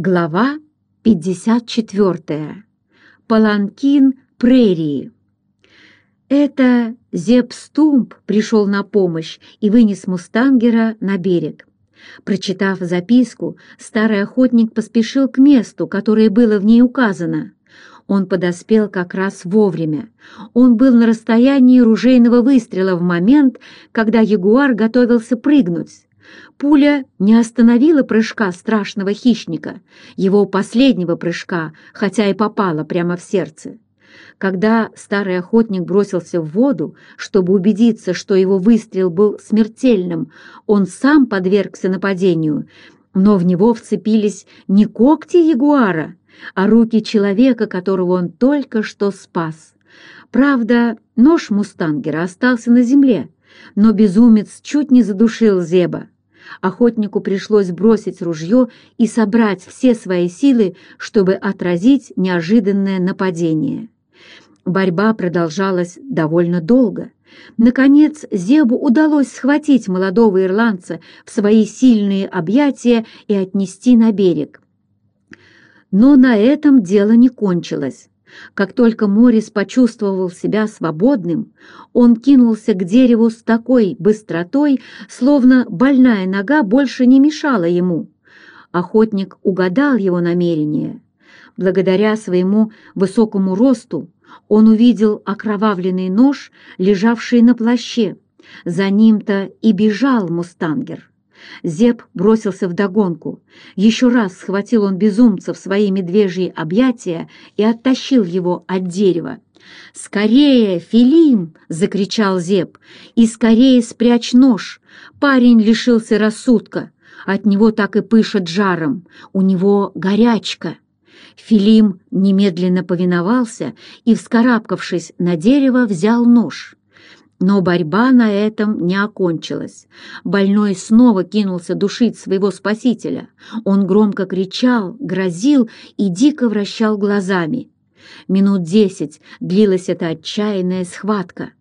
Глава 54. Паланкин прерии. Это Зеп Стумп пришел на помощь и вынес мустангера на берег. Прочитав записку, старый охотник поспешил к месту, которое было в ней указано. Он подоспел как раз вовремя. Он был на расстоянии ружейного выстрела в момент, когда ягуар готовился прыгнуть. Пуля не остановила прыжка страшного хищника, его последнего прыжка, хотя и попала прямо в сердце. Когда старый охотник бросился в воду, чтобы убедиться, что его выстрел был смертельным, он сам подвергся нападению, но в него вцепились не когти ягуара, а руки человека, которого он только что спас. Правда, нож мустангера остался на земле, но безумец чуть не задушил Зеба. Охотнику пришлось бросить ружье и собрать все свои силы, чтобы отразить неожиданное нападение. Борьба продолжалась довольно долго. Наконец, Зебу удалось схватить молодого ирландца в свои сильные объятия и отнести на берег. Но на этом дело не кончилось. Как только Морис почувствовал себя свободным, он кинулся к дереву с такой быстротой, словно больная нога больше не мешала ему. Охотник угадал его намерение. Благодаря своему высокому росту он увидел окровавленный нож, лежавший на плаще. За ним-то и бежал мустангер. Зеб бросился вдогонку. Еще раз схватил он безумца в свои медвежьи объятия и оттащил его от дерева. «Скорее, Филим!» — закричал Зеб. «И скорее спрячь нож!» Парень лишился рассудка. От него так и пышет жаром. У него горячка. Филим немедленно повиновался и, вскарабкавшись на дерево, взял нож. Но борьба на этом не окончилась. Больной снова кинулся душить своего спасителя. Он громко кричал, грозил и дико вращал глазами. Минут десять длилась эта отчаянная схватка.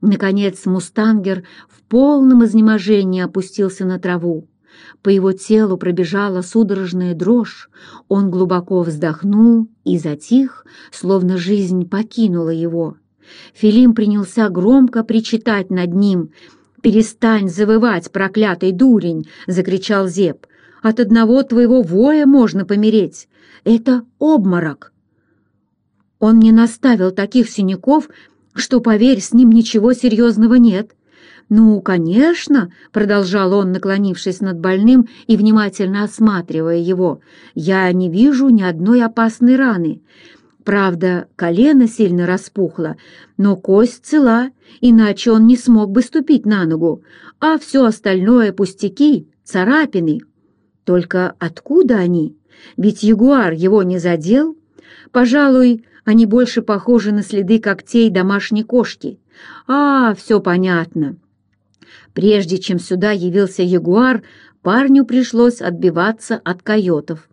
Наконец мустангер в полном изнеможении опустился на траву. По его телу пробежала судорожная дрожь, он глубоко вздохнул и затих, словно жизнь покинула его. Филим принялся громко причитать над ним. «Перестань завывать, проклятый дурень!» — закричал Зеб. «От одного твоего воя можно помереть. Это обморок!» Он не наставил таких синяков, что, поверь, с ним ничего серьезного нет. «Ну, конечно», — продолжал он, наклонившись над больным и внимательно осматривая его, — «я не вижу ни одной опасной раны. Правда, колено сильно распухло, но кость цела, иначе он не смог бы ступить на ногу, а все остальное пустяки, царапины. Только откуда они? Ведь ягуар его не задел. Пожалуй, они больше похожи на следы когтей домашней кошки. А, все понятно. Прежде чем сюда явился ягуар, парню пришлось отбиваться от койотов.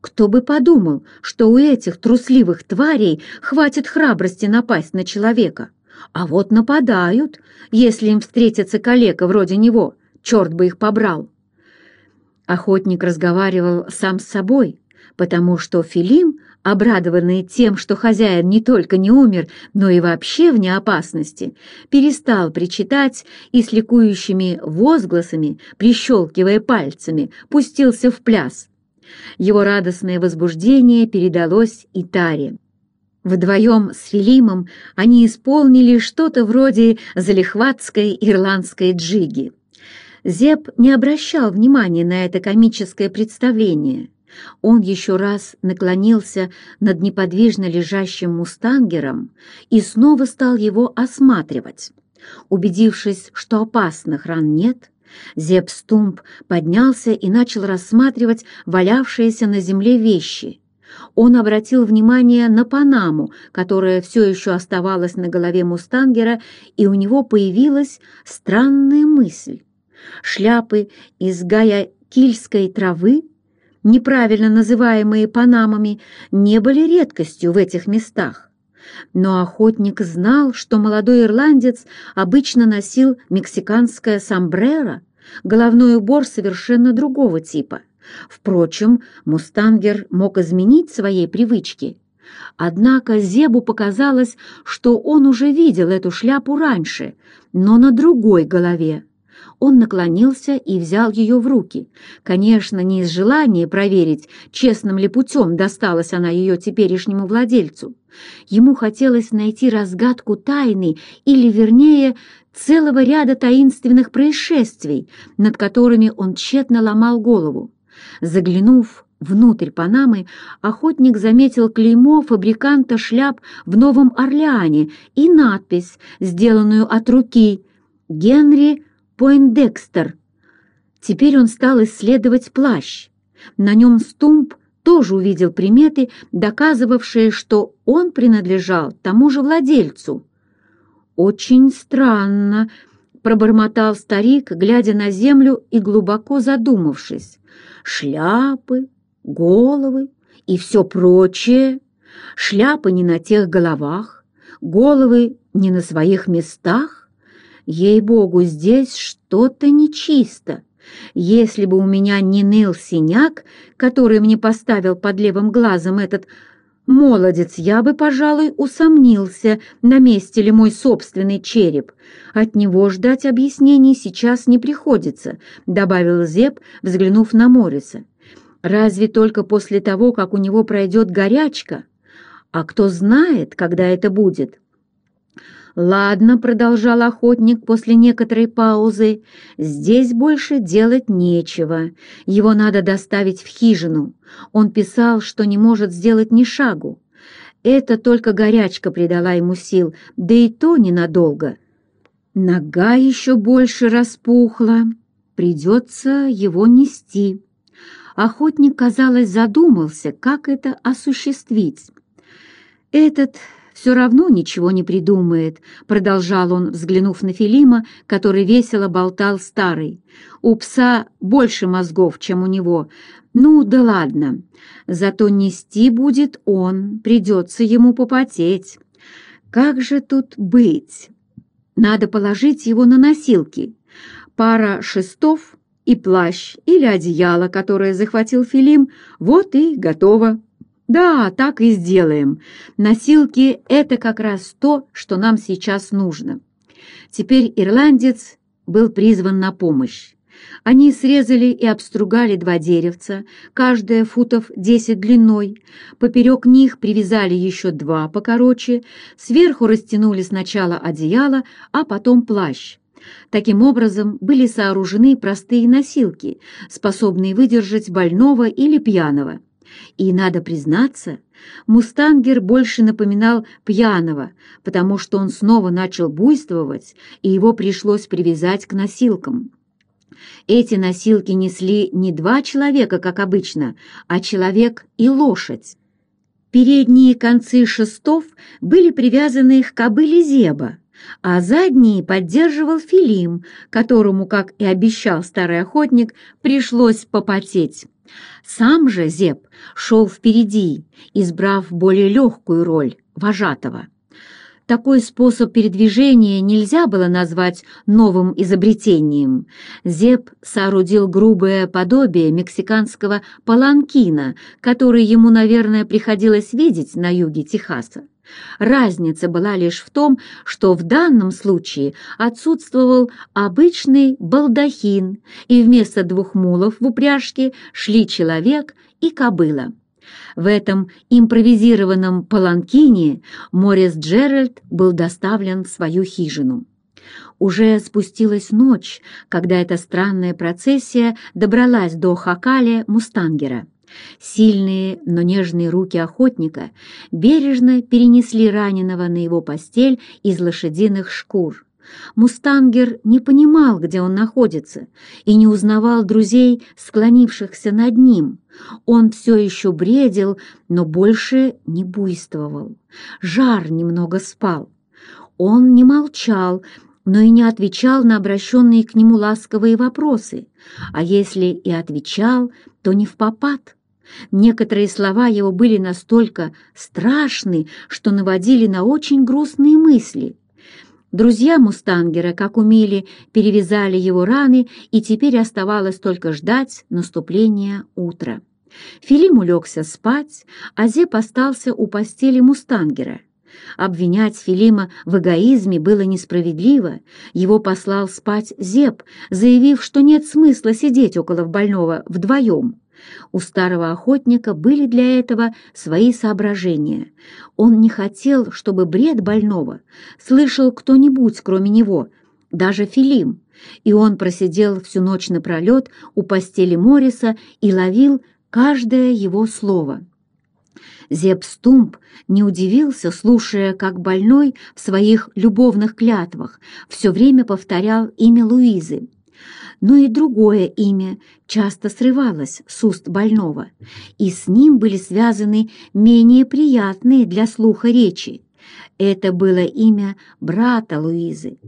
Кто бы подумал, что у этих трусливых тварей хватит храбрости напасть на человека. А вот нападают, если им встретится калека вроде него, черт бы их побрал. Охотник разговаривал сам с собой, потому что Филим, обрадованный тем, что хозяин не только не умер, но и вообще вне опасности, перестал причитать и с ликующими возгласами, прищелкивая пальцами, пустился в пляс. Его радостное возбуждение передалось и Таре. Вдвоем с Филимом они исполнили что-то вроде залихватской ирландской джиги. Зеб не обращал внимания на это комическое представление. Он еще раз наклонился над неподвижно лежащим мустангером и снова стал его осматривать. Убедившись, что опасных ран нет, Зеб Стумп поднялся и начал рассматривать валявшиеся на земле вещи. Он обратил внимание на Панаму, которая все еще оставалась на голове Мустангера, и у него появилась странная мысль. Шляпы из гаякильской травы, неправильно называемые панамами, не были редкостью в этих местах. Но охотник знал, что молодой ирландец обычно носил мексиканское сомбреро, головной убор совершенно другого типа. Впрочем, мустангер мог изменить своей привычки. Однако Зебу показалось, что он уже видел эту шляпу раньше, но на другой голове. Он наклонился и взял ее в руки. Конечно, не из желания проверить, честным ли путем досталась она ее теперешнему владельцу. Ему хотелось найти разгадку тайны, или, вернее, целого ряда таинственных происшествий, над которыми он тщетно ломал голову. Заглянув внутрь Панамы, охотник заметил клеймо фабриканта шляп в Новом Орлеане и надпись, сделанную от руки «Генри Пойндекстер». Теперь он стал исследовать плащ. На нем Стумп тоже увидел приметы, доказывавшие, что он принадлежал тому же владельцу. «Очень странно», — пробормотал старик, глядя на землю и глубоко задумавшись. «Шляпы, головы и все прочее. Шляпы не на тех головах, головы не на своих местах. Ей-богу, здесь что-то нечисто. Если бы у меня не ныл синяк, который мне поставил под левым глазом этот молодец, я бы, пожалуй, усомнился, на месте ли мой собственный череп. От него ждать объяснений сейчас не приходится, добавил Зеб, взглянув на Мориса. Разве только после того, как у него пройдет горячка? А кто знает, когда это будет? «Ладно», — продолжал охотник после некоторой паузы, — «здесь больше делать нечего. Его надо доставить в хижину. Он писал, что не может сделать ни шагу. Это только горячка придала ему сил, да и то ненадолго. Нога еще больше распухла. Придется его нести». Охотник, казалось, задумался, как это осуществить. «Этот все равно ничего не придумает», — продолжал он, взглянув на Филима, который весело болтал старый. «У пса больше мозгов, чем у него. Ну, да ладно. Зато нести будет он, придется ему попотеть. Как же тут быть? Надо положить его на носилки. Пара шестов и плащ или одеяло, которое захватил Филим, вот и готово. Да, так и сделаем. Носилки — это как раз то, что нам сейчас нужно. Теперь ирландец был призван на помощь. Они срезали и обстругали два деревца, каждое футов десять длиной. Поперек них привязали еще два покороче, сверху растянули сначала одеяло, а потом плащ. Таким образом, были сооружены простые носилки, способные выдержать больного или пьяного. И, надо признаться, мустангер больше напоминал пьяного, потому что он снова начал буйствовать, и его пришлось привязать к носилкам. Эти носилки несли не два человека, как обычно, а человек и лошадь. Передние концы шестов были привязаны к кобыле Зеба, а задние поддерживал Филим, которому, как и обещал старый охотник, пришлось попотеть. Сам же Зеб шел впереди, избрав более легкую роль вожатого. Такой способ передвижения нельзя было назвать новым изобретением. Зеб соорудил грубое подобие мексиканского паланкина, который ему, наверное, приходилось видеть на юге Техаса. Разница была лишь в том, что в данном случае отсутствовал обычный балдахин, и вместо двух мулов в упряжке шли человек и кобыла. В этом импровизированном паланкине Морис Джеральд был доставлен в свою хижину. Уже спустилась ночь, когда эта странная процессия добралась до Хакале Мустангера. Сильные, но нежные руки охотника бережно перенесли раненого на его постель из лошадиных шкур. Мустангер не понимал, где он находится, и не узнавал друзей, склонившихся над ним. Он все еще бредил, но больше не буйствовал. Жар немного спал. Он не молчал, но и не отвечал на обращенные к нему ласковые вопросы, а если и отвечал, то не в попад. Некоторые слова его были настолько страшны, что наводили на очень грустные мысли. Друзья Мустангера, как умели, перевязали его раны, и теперь оставалось только ждать наступления утра. Филим улегся спать, а Зеп остался у постели Мустангера. Обвинять Филима в эгоизме было несправедливо. Его послал спать Зеп, заявив, что нет смысла сидеть около больного вдвоем. У старого охотника были для этого свои соображения. Он не хотел, чтобы бред больного слышал кто-нибудь, кроме него, даже Филим, и он просидел всю ночь напролет у постели Мориса и ловил каждое его слово. Зеб Стумп не удивился, слушая, как больной в своих любовных клятвах все время повторял имя Луизы но и другое имя часто срывалось с уст больного, и с ним были связаны менее приятные для слуха речи. Это было имя брата Луизы.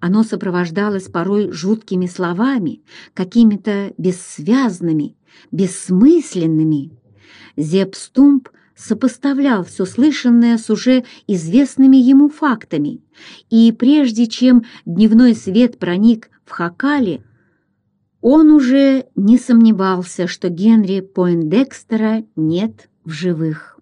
Оно сопровождалось порой жуткими словами, какими-то бессвязными, бессмысленными. Зепстумп сопоставлял все слышанное с уже известными ему фактами, и прежде чем дневной свет проник в Хакали, он уже не сомневался, что Генри Пойндекстера нет в живых.